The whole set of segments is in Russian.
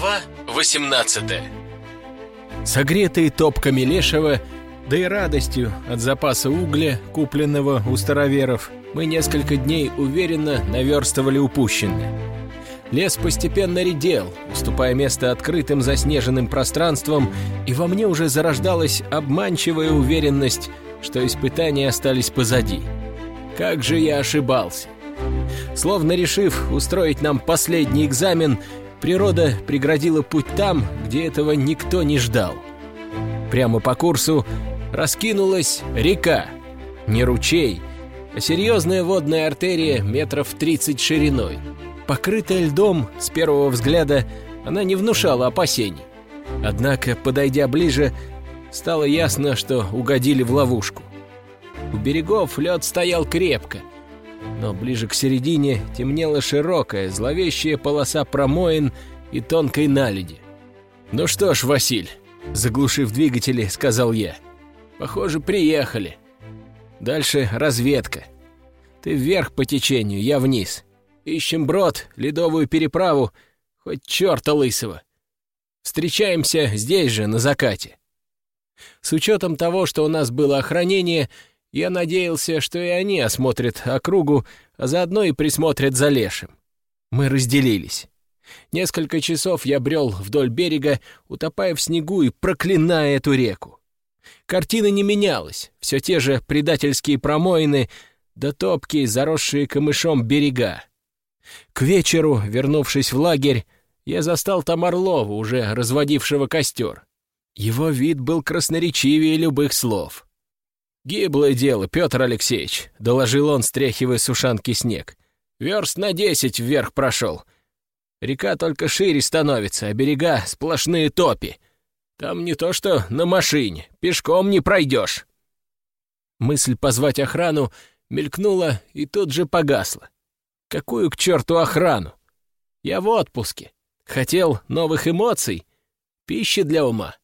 Глава 18 Согретые топками лешего, да и радостью от запаса угля, купленного у староверов, мы несколько дней уверенно наверстывали упущенное. Лес постепенно редел, уступая место открытым заснеженным пространствам, и во мне уже зарождалась обманчивая уверенность, что испытания остались позади. Как же я ошибался! Словно решив устроить нам последний экзамен, природа преградила путь там, где этого никто не ждал. Прямо по курсу раскинулась река. Не ручей, а серьезная водная артерия метров 30 шириной. Покрытая льдом, с первого взгляда, она не внушала опасений. Однако, подойдя ближе, стало ясно, что угодили в ловушку. У берегов лед стоял крепко, но ближе к середине темнела широкая, зловещая полоса промоин и тонкой наледи. «Ну что ж, Василь», — заглушив двигатели, сказал я, — «похоже, приехали. Дальше разведка. Ты вверх по течению, я вниз. Ищем брод, ледовую переправу, хоть черта лысого. Встречаемся здесь же, на закате». С учетом того, что у нас было охранение, я надеялся, что и они осмотрят округу, а заодно и присмотрят за лешим. Мы разделились. Несколько часов я брел вдоль берега, утопая в снегу и проклиная эту реку. Картина не менялась, все те же предательские промоины, да топкие, заросшие камышом берега. К вечеру, вернувшись в лагерь, я застал там Орлова, уже разводившего костер. Его вид был красноречивее любых слов. «Гиблое дело, Петр Алексеевич», — доложил он, стряхивая с ушанки снег. «Верст на десять вверх прошел. Река только шире становится, а берега — сплошные топи. Там не то что на машине, пешком не пройдешь». Мысль позвать охрану мелькнула и тут же погасла. Какую к черту охрану? Я в отпуске. Хотел новых эмоций, пищи для ума.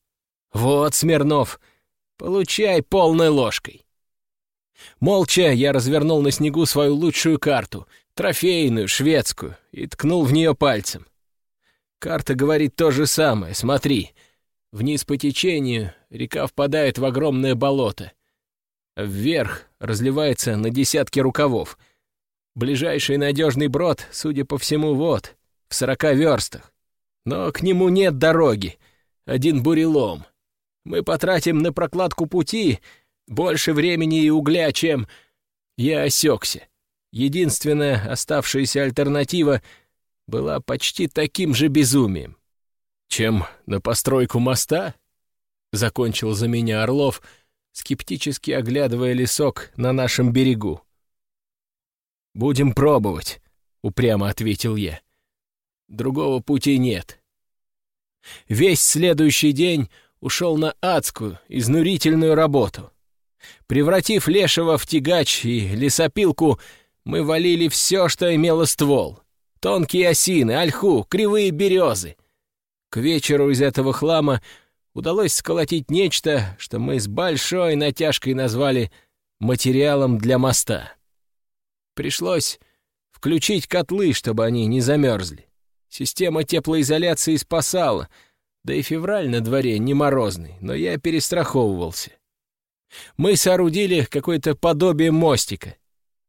Вот, Смирнов, — Получай полной ложкой. Молча я развернул на снегу свою лучшую карту, трофейную, шведскую, и ткнул в нее пальцем. Карта говорит то же самое, смотри. Вниз по течению река впадает в огромное болото. вверх разливается на десятки рукавов. Ближайший надежный брод, судя по всему, вот, в сорока верстах. Но к нему нет дороги, один бурелом — мы потратим на прокладку пути больше времени и угля, чем... Я осекся. Единственная оставшаяся альтернатива была почти таким же безумием. Чем на постройку моста? Закончил за меня Орлов, скептически оглядывая лесок на нашем берегу. «Будем пробовать», — упрямо ответил я. «Другого пути нет». Весь следующий день ушел на адскую, изнурительную работу. Превратив лешего в тягач и лесопилку, мы валили все, что имело ствол. Тонкие осины, ольху, кривые березы. К вечеру из этого хлама удалось сколотить нечто, что мы с большой натяжкой назвали материалом для моста. Пришлось включить котлы, чтобы они не замерзли. Система теплоизоляции спасала — да и февраль на дворе не морозный, но я перестраховывался. Мы соорудили какое-то подобие мостика.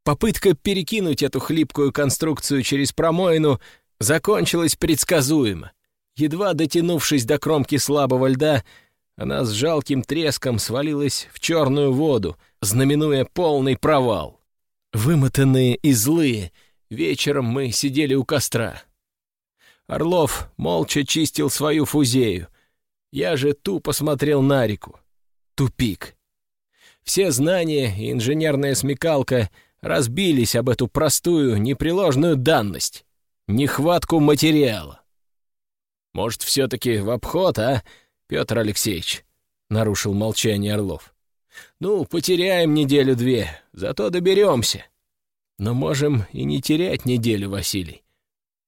Попытка перекинуть эту хлипкую конструкцию через промоину закончилась предсказуемо. Едва дотянувшись до кромки слабого льда, она с жалким треском свалилась в черную воду, знаменуя полный провал. Вымотанные и злые, вечером мы сидели у костра. Орлов молча чистил свою фузею. Я же тупо смотрел на реку. Тупик. Все знания и инженерная смекалка разбились об эту простую, непреложную данность — нехватку материала. «Может, все-таки в обход, а, Петр Алексеевич?» — нарушил молчание Орлов. «Ну, потеряем неделю-две, зато доберемся. Но можем и не терять неделю, Василий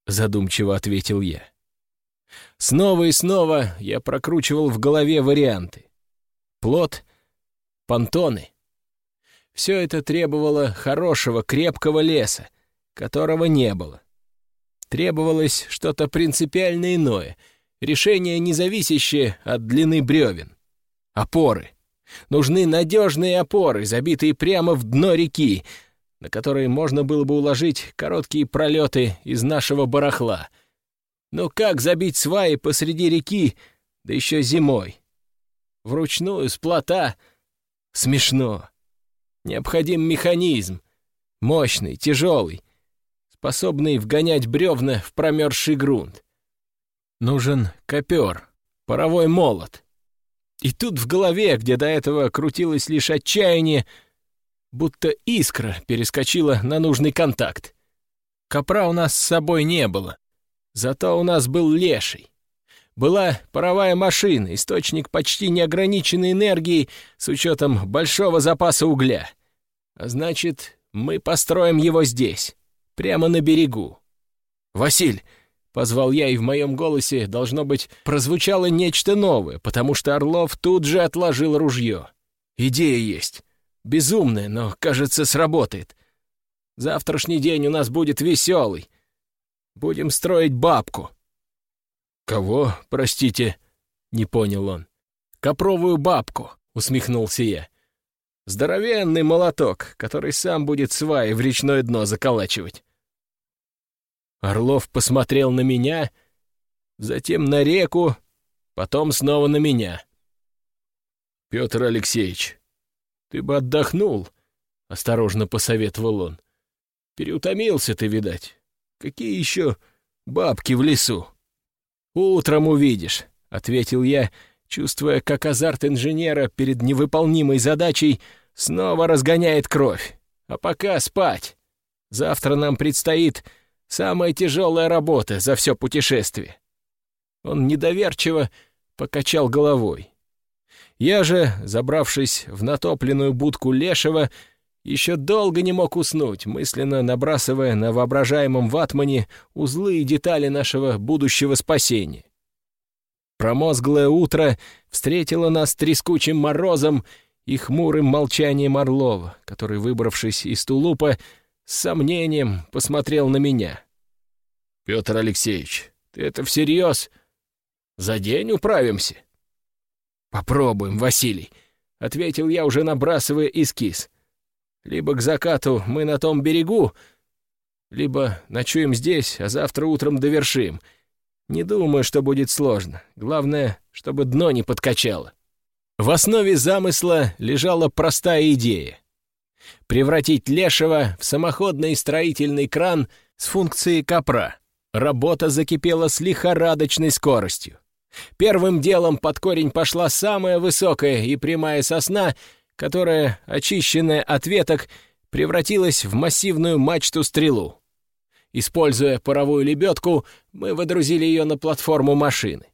задумчиво ответил я. Снова и снова я прокручивал в голове варианты. Плод, понтоны. Все это требовало хорошего, крепкого леса, которого не было. Требовалось что-то принципиально иное, решение, не зависящее от длины бревен. Опоры. Нужны надежные опоры, забитые прямо в дно реки, на которые можно было бы уложить короткие пролеты из нашего барахла. Но как забить сваи посреди реки, да еще зимой? Вручную, с плота? Смешно. Необходим механизм. Мощный, тяжелый, способный вгонять бревна в промерзший грунт. Нужен копер, паровой молот. И тут в голове, где до этого крутилось лишь отчаяние, будто искра перескочила на нужный контакт. Копра у нас с собой не было, зато у нас был леший. Была паровая машина, источник почти неограниченной энергии с учетом большого запаса угля. А значит, мы построим его здесь, прямо на берегу. «Василь!» — позвал я, и в моем голосе, должно быть, прозвучало нечто новое, потому что Орлов тут же отложил ружье. «Идея есть. Безумная, но, кажется, сработает. Завтрашний день у нас будет веселый. Будем строить бабку». «Кого, простите?» — не понял он. «Копровую бабку», — усмехнулся я. Здоровенный молоток, который сам будет сваи в речное дно заколачивать. Орлов посмотрел на меня, затем на реку, потом снова на меня. «Петр Алексеевич, ты бы отдохнул», — осторожно посоветовал он. «Переутомился ты, видать. Какие еще бабки в лесу?» «Утром увидишь», — ответил я, чувствуя, как азарт инженера перед невыполнимой задачей снова разгоняет кровь. А пока спать. Завтра нам предстоит самая тяжелая работа за все путешествие. Он недоверчиво покачал головой. Я же, забравшись в натопленную будку Лешего, еще долго не мог уснуть, мысленно набрасывая на воображаемом ватмане узлы и детали нашего будущего спасения. Промозглое утро встретило нас трескучим морозом и хмурым молчанием Орлова, который, выбравшись из тулупа, с сомнением посмотрел на меня. «Петр Алексеевич, ты это всерьез? За день управимся?» «Попробуем, Василий», — ответил я, уже набрасывая эскиз. «Либо к закату мы на том берегу, либо ночуем здесь, а завтра утром довершим». Не думаю, что будет сложно. Главное, чтобы дно не подкачало. В основе замысла лежала простая идея. Превратить Лешего в самоходный строительный кран с функцией копра. Работа закипела с лихорадочной скоростью. Первым делом под корень пошла самая высокая и прямая сосна, которая, очищенная от веток, превратилась в массивную мачту-стрелу. Используя паровую лебедку, мы водрузили ее на платформу машины.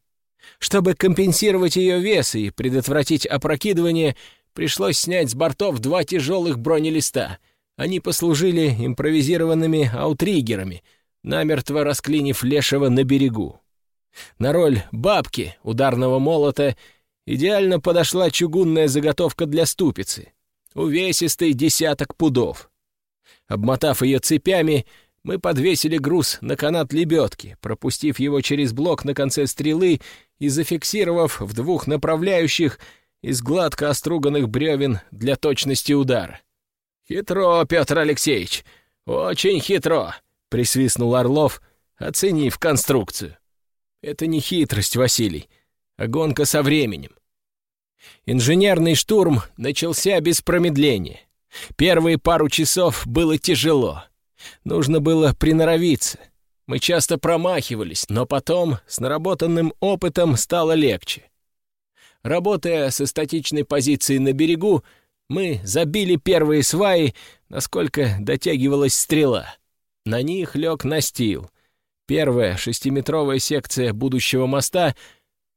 Чтобы компенсировать ее вес и предотвратить опрокидывание, пришлось снять с бортов два тяжелых бронелиста. Они послужили импровизированными аутриггерами, намертво расклинив лешего на берегу. На роль бабки ударного молота идеально подошла чугунная заготовка для ступицы. Увесистый десяток пудов. Обмотав ее цепями, мы подвесили груз на канат лебедки, пропустив его через блок на конце стрелы и зафиксировав в двух направляющих из гладко оструганных бревен для точности удара. «Хитро, Петр Алексеевич, очень хитро!» — присвистнул Орлов, оценив конструкцию. «Это не хитрость, Василий, а гонка со временем. Инженерный штурм начался без промедления. Первые пару часов было тяжело — Нужно было приноровиться. Мы часто промахивались, но потом с наработанным опытом стало легче. Работая со статичной позиции на берегу, мы забили первые сваи, насколько дотягивалась стрела. На них лег настил. Первая шестиметровая секция будущего моста,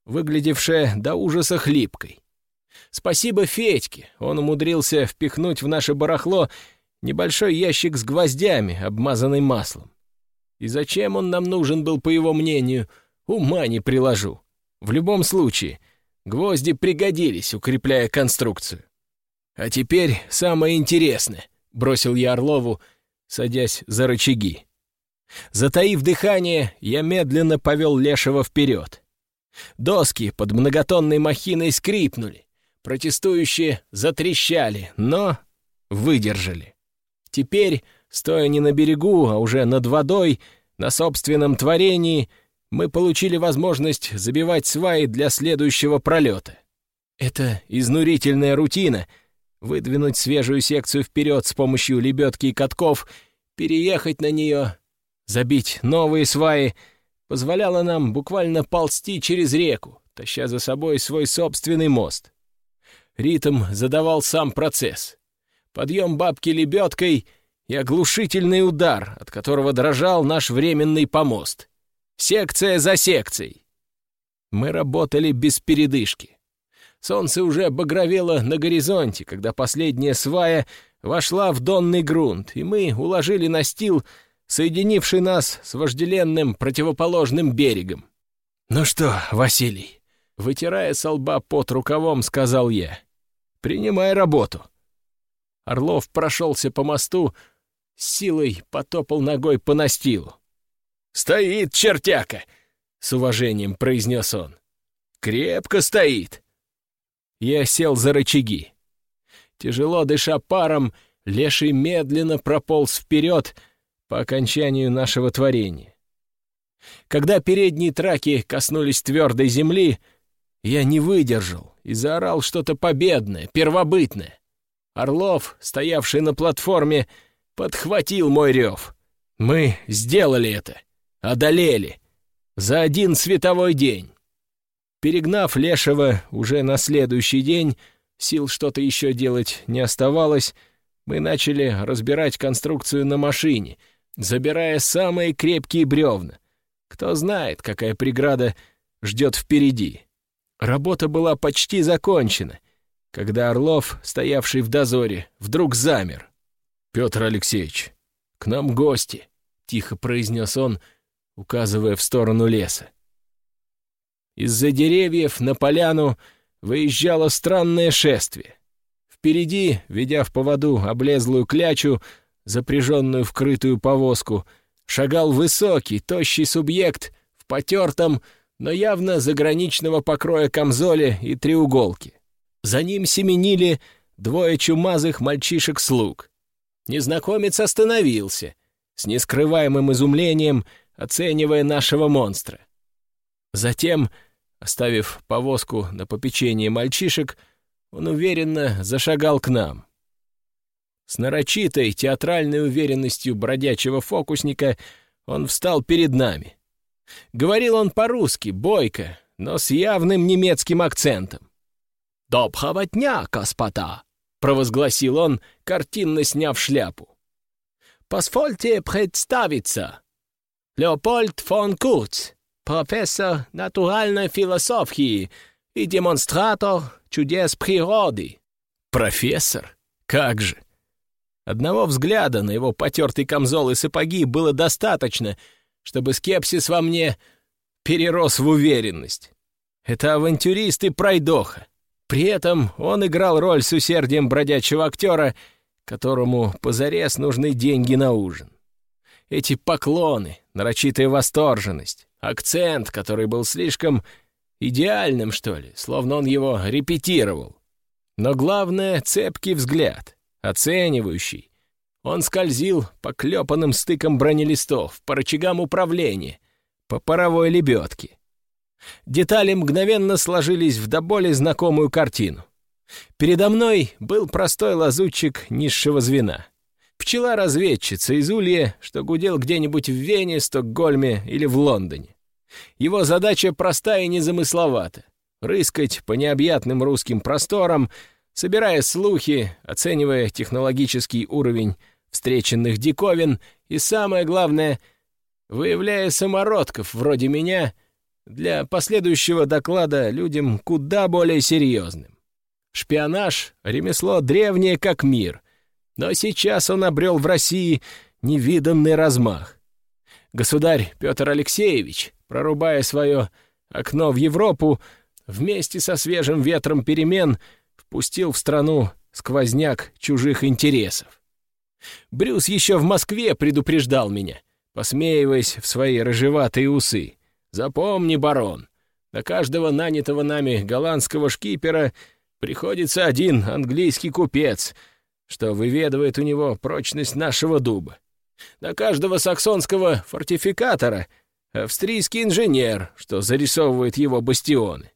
выглядевшая до ужаса хлипкой. Спасибо Федьке, он умудрился впихнуть в наше барахло небольшой ящик с гвоздями, обмазанный маслом. И зачем он нам нужен был, по его мнению, ума не приложу. В любом случае, гвозди пригодились, укрепляя конструкцию. «А теперь самое интересное», — бросил я Орлову, садясь за рычаги. Затаив дыхание, я медленно повел Лешего вперед. Доски под многотонной махиной скрипнули. Протестующие затрещали, но выдержали. Теперь, стоя не на берегу, а уже над водой, на собственном творении, мы получили возможность забивать сваи для следующего пролета. Это изнурительная рутина — выдвинуть свежую секцию вперед с помощью лебедки и катков, переехать на нее, забить новые сваи — позволяла нам буквально ползти через реку, таща за собой свой собственный мост. Ритм задавал сам процесс. Подъем бабки лебедкой и оглушительный удар, от которого дрожал наш временный помост. Секция за секцией. Мы работали без передышки. Солнце уже багровело на горизонте, когда последняя свая вошла в донный грунт, и мы уложили настил соединивший нас с вожделенным противоположным берегом. «Ну что, Василий?» Вытирая со лба под рукавом, сказал я. «Принимай работу». Орлов прошелся по мосту, силой потопал ногой по настилу. «Стоит чертяка!» — с уважением произнес он. «Крепко стоит!» Я сел за рычаги. Тяжело дыша паром, леший медленно прополз вперед, по окончанию нашего творения. Когда передние траки коснулись твердой земли, я не выдержал и заорал что-то победное, первобытное. Орлов, стоявший на платформе, подхватил мой рев. Мы сделали это, одолели, за один световой день. Перегнав Лешего уже на следующий день, сил что-то еще делать не оставалось, мы начали разбирать конструкцию на машине — забирая самые крепкие бревна. Кто знает, какая преграда ждет впереди. Работа была почти закончена, когда Орлов, стоявший в дозоре, вдруг замер. «Петр Алексеевич, к нам гости», — тихо произнес он, указывая в сторону леса. Из-за деревьев на поляну выезжало странное шествие. Впереди, ведя в поводу облезлую клячу, запряженную в крытую повозку, шагал высокий, тощий субъект в потертом, но явно заграничного покроя камзоле и треуголке. За ним семенили двое чумазых мальчишек-слуг. Незнакомец остановился, с нескрываемым изумлением оценивая нашего монстра. Затем, оставив повозку на попечение мальчишек, он уверенно зашагал к нам. С нарочитой театральной уверенностью бродячего фокусника он встал перед нами. Говорил он по-русски, бойко, но с явным немецким акцентом. «Доброго дня, господа!» — провозгласил он, картинно сняв шляпу. «Позвольте представиться. Леопольд фон Курц, профессор натуральной философии и демонстратор чудес природы». «Профессор? Как же!» Одного взгляда на его потертый камзол и сапоги было достаточно, чтобы скепсис во мне перерос в уверенность. Это авантюрист и пройдоха. При этом он играл роль с усердием бродячего актера, которому позарез нужны деньги на ужин. Эти поклоны, нарочитая восторженность, акцент, который был слишком идеальным, что ли, словно он его репетировал. Но главное — цепкий взгляд — оценивающий. Он скользил по клепанным стыкам бронелистов, по рычагам управления, по паровой лебедке. Детали мгновенно сложились в до боли знакомую картину. Передо мной был простой лазутчик низшего звена. Пчела-разведчица из Улья, что гудел где-нибудь в Вене, Стокгольме или в Лондоне. Его задача проста и незамысловата — рыскать по необъятным русским просторам — собирая слухи, оценивая технологический уровень встреченных диковин и, самое главное, выявляя самородков вроде меня для последующего доклада людям куда более серьезным. Шпионаж — ремесло древнее как мир, но сейчас он обрел в России невиданный размах. Государь Петр Алексеевич, прорубая свое окно в Европу, вместе со свежим ветром перемен — пустил в страну сквозняк чужих интересов. Брюс еще в Москве предупреждал меня, посмеиваясь в свои рыжеватые усы. «Запомни, барон, на каждого нанятого нами голландского шкипера приходится один английский купец, что выведывает у него прочность нашего дуба. На каждого саксонского фортификатора австрийский инженер, что зарисовывает его бастионы.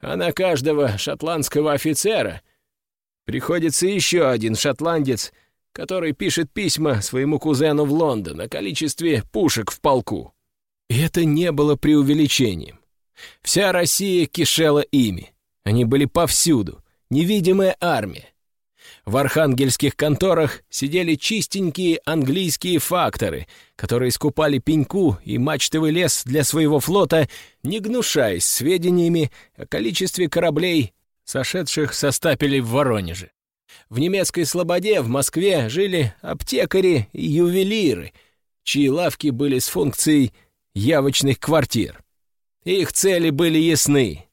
А на каждого шотландского офицера приходится еще один шотландец, который пишет письма своему кузену в Лондон о количестве пушек в полку. И это не было преувеличением. Вся Россия кишела ими. Они были повсюду, невидимая армия. В архангельских конторах сидели чистенькие английские факторы, которые скупали пеньку и мачтовый лес для своего флота, не гнушаясь сведениями о количестве кораблей, сошедших со стапелей в Воронеже. В немецкой слободе в Москве жили аптекари и ювелиры, чьи лавки были с функцией явочных квартир. Их цели были ясны.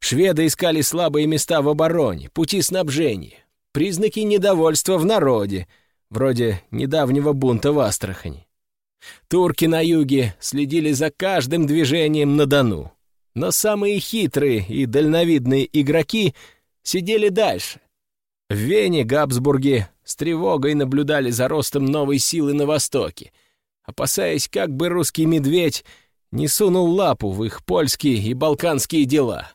Шведы искали слабые места в обороне, пути снабжения, признаки недовольства в народе, вроде недавнего бунта в Астрахани. Турки на юге следили за каждым движением на Дону. Но самые хитрые и дальновидные игроки сидели дальше. В Вене Габсбурги с тревогой наблюдали за ростом новой силы на Востоке — опасаясь, как бы русский медведь не сунул лапу в их польские и балканские дела.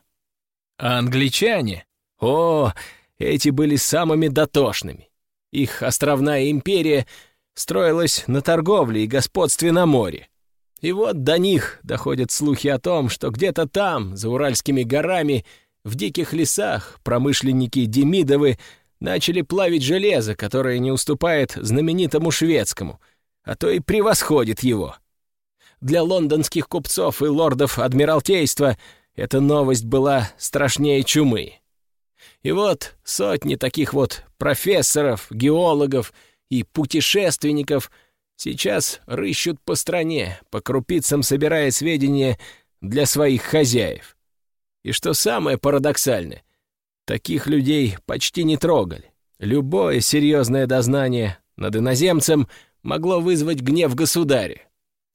А англичане? О, эти были самыми дотошными. Их островная империя строилась на торговле и господстве на море. И вот до них доходят слухи о том, что где-то там, за Уральскими горами, в диких лесах, промышленники Демидовы начали плавить железо, которое не уступает знаменитому шведскому — а то и превосходит его. Для лондонских купцов и лордов Адмиралтейства эта новость была страшнее чумы. И вот сотни таких вот профессоров, геологов и путешественников сейчас рыщут по стране, по крупицам собирая сведения для своих хозяев. И что самое парадоксальное, таких людей почти не трогали. Любое серьезное дознание над иноземцем могло вызвать гнев государя.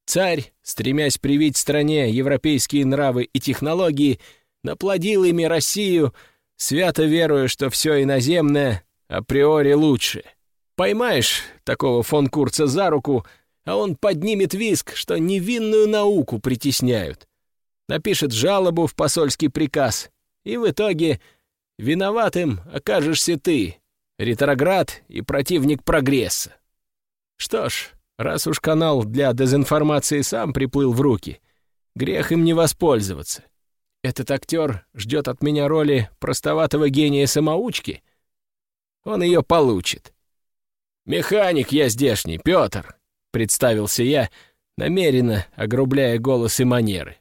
Царь, стремясь привить стране европейские нравы и технологии, наплодил ими Россию, свято веруя, что все иноземное априори лучше. Поймаешь такого фон Курца за руку, а он поднимет виск, что невинную науку притесняют. Напишет жалобу в посольский приказ, и в итоге виноватым окажешься ты, ретроград и противник прогресса. Что ж, раз уж канал для дезинформации сам приплыл в руки, грех им не воспользоваться. Этот актер ждет от меня роли простоватого гения-самоучки. Он ее получит. «Механик я здешний, Петр», — представился я, намеренно огрубляя голос и манеры.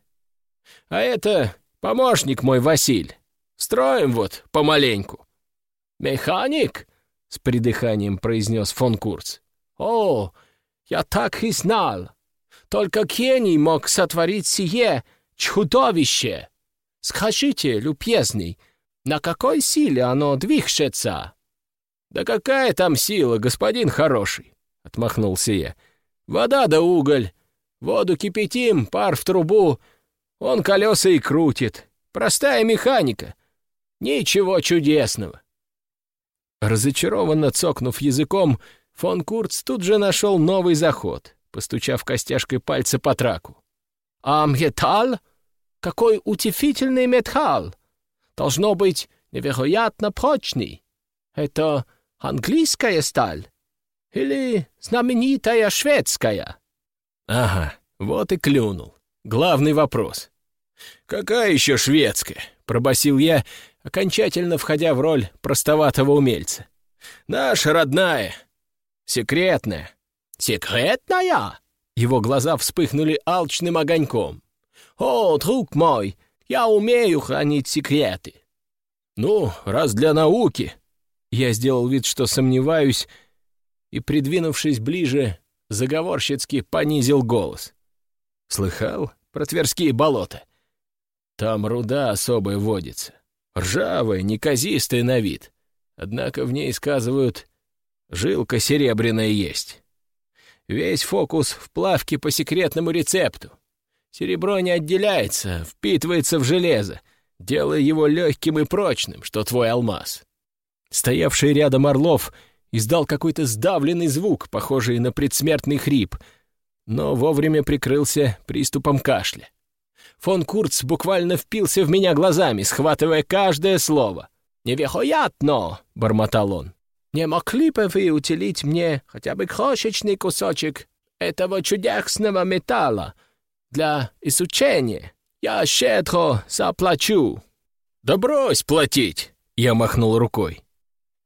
«А это помощник мой Василь. Строим вот помаленьку». «Механик?» — с придыханием произнес фон Курц. «О, я так и знал! Только Кений мог сотворить сие чудовище! Скажите, любезный, на какой силе оно движется?» «Да какая там сила, господин хороший!» — отмахнулся я. «Вода да уголь. Воду кипятим, пар в трубу. Он колеса и крутит. Простая механика. Ничего чудесного». Разочарованно цокнув языком, Фон Курц тут же нашел новый заход, постучав костяшкой пальца по траку. «А металл? Какой утешительный металл! Должно быть невероятно прочный. Это английская сталь? Или знаменитая шведская?» «Ага, вот и клюнул. Главный вопрос. «Какая еще шведская?» — пробасил я, окончательно входя в роль простоватого умельца. «Наша родная, Секретная». «Секретная?» Его глаза вспыхнули алчным огоньком. «О, друг мой, я умею хранить секреты». «Ну, раз для науки...» Я сделал вид, что сомневаюсь, и, придвинувшись ближе, заговорщицки понизил голос. «Слыхал про Тверские болота? Там руда особая водится, ржавая, неказистая на вид. Однако в ней, сказывают, Жилка серебряная есть. Весь фокус в плавке по секретному рецепту. Серебро не отделяется, впитывается в железо, делая его легким и прочным, что твой алмаз. Стоявший рядом Орлов издал какой-то сдавленный звук, похожий на предсмертный хрип, но вовремя прикрылся приступом кашля. Фон Курц буквально впился в меня глазами, схватывая каждое слово. «Невероятно!» — бормотал он. «Не могли бы вы уделить мне хотя бы крошечный кусочек этого чудесного металла для изучения? Я щедро заплачу!» «Да брось платить!» — я махнул рукой.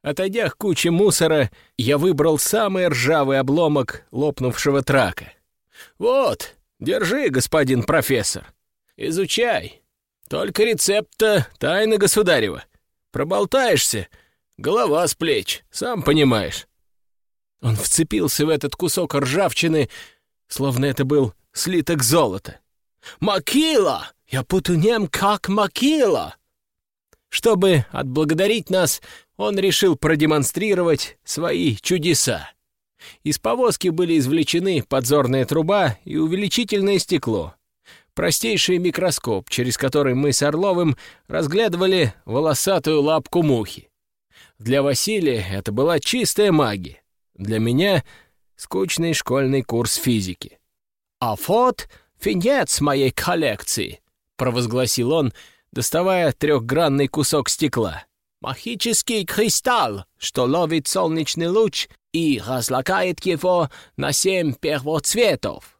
Отойдя к куче мусора, я выбрал самый ржавый обломок лопнувшего трака. «Вот, держи, господин профессор. Изучай. Только рецепт-то тайна государева. Проболтаешься, голова с плеч, сам понимаешь». Он вцепился в этот кусок ржавчины, словно это был слиток золота. «Макила! Я путунем как макила!» Чтобы отблагодарить нас, он решил продемонстрировать свои чудеса. Из повозки были извлечены подзорная труба и увеличительное стекло. Простейший микроскоп, через который мы с Орловым разглядывали волосатую лапку мухи. Для Василия это была чистая магия. Для меня — скучный школьный курс физики. «А вот финец моей коллекции», — провозгласил он, доставая трехгранный кусок стекла. Магический кристалл, что ловит солнечный луч и разлагает его на семь первоцветов.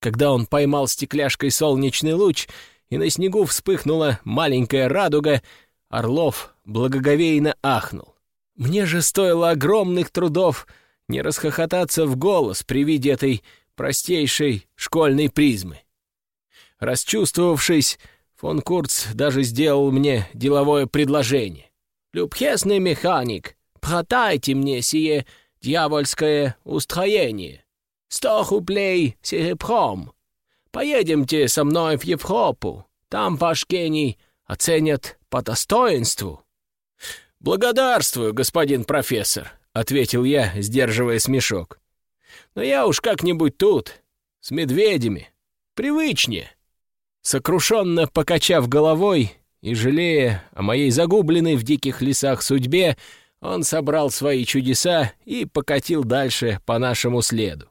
Когда он поймал стекляшкой солнечный луч, и на снегу вспыхнула маленькая радуга, Орлов благоговейно ахнул. Мне же стоило огромных трудов не расхохотаться в голос при виде этой простейшей школьной призмы. Расчувствовавшись, фон Курц даже сделал мне деловое предложение. Любхесный механик, продайте мне сие дьявольское устроение. Сто рублей серебром. Поедемте со мной в Европу. Там ваш гений оценят по достоинству». «Благодарствую, господин профессор», — ответил я, сдерживая смешок. «Но я уж как-нибудь тут, с медведями. Привычнее». Сокрушенно покачав головой, и, жалея о моей загубленной в диких лесах судьбе, он собрал свои чудеса и покатил дальше по нашему следу.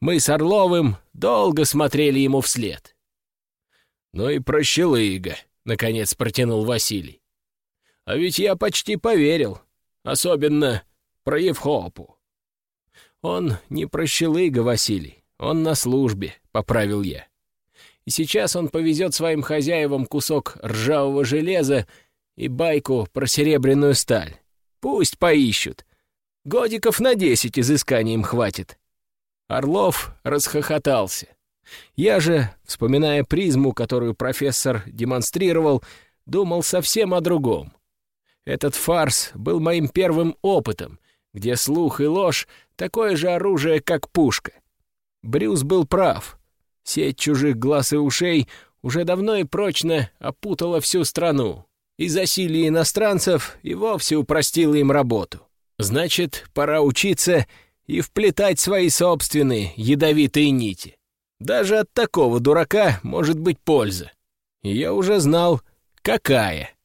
Мы с Орловым долго смотрели ему вслед. «Ну и прощелыга», — наконец протянул Василий. «А ведь я почти поверил, особенно про Евхопу». «Он не прощелыга, Василий, он на службе», — поправил я и сейчас он повезет своим хозяевам кусок ржавого железа и байку про серебряную сталь. Пусть поищут. Годиков на десять изысканий им хватит. Орлов расхохотался. Я же, вспоминая призму, которую профессор демонстрировал, думал совсем о другом. Этот фарс был моим первым опытом, где слух и ложь — такое же оружие, как пушка. Брюс был прав. Сеть чужих глаз и ушей уже давно и прочно опутала всю страну. И засилие иностранцев и вовсе упростило им работу. Значит, пора учиться и вплетать свои собственные ядовитые нити. Даже от такого дурака может быть польза. И я уже знал, какая.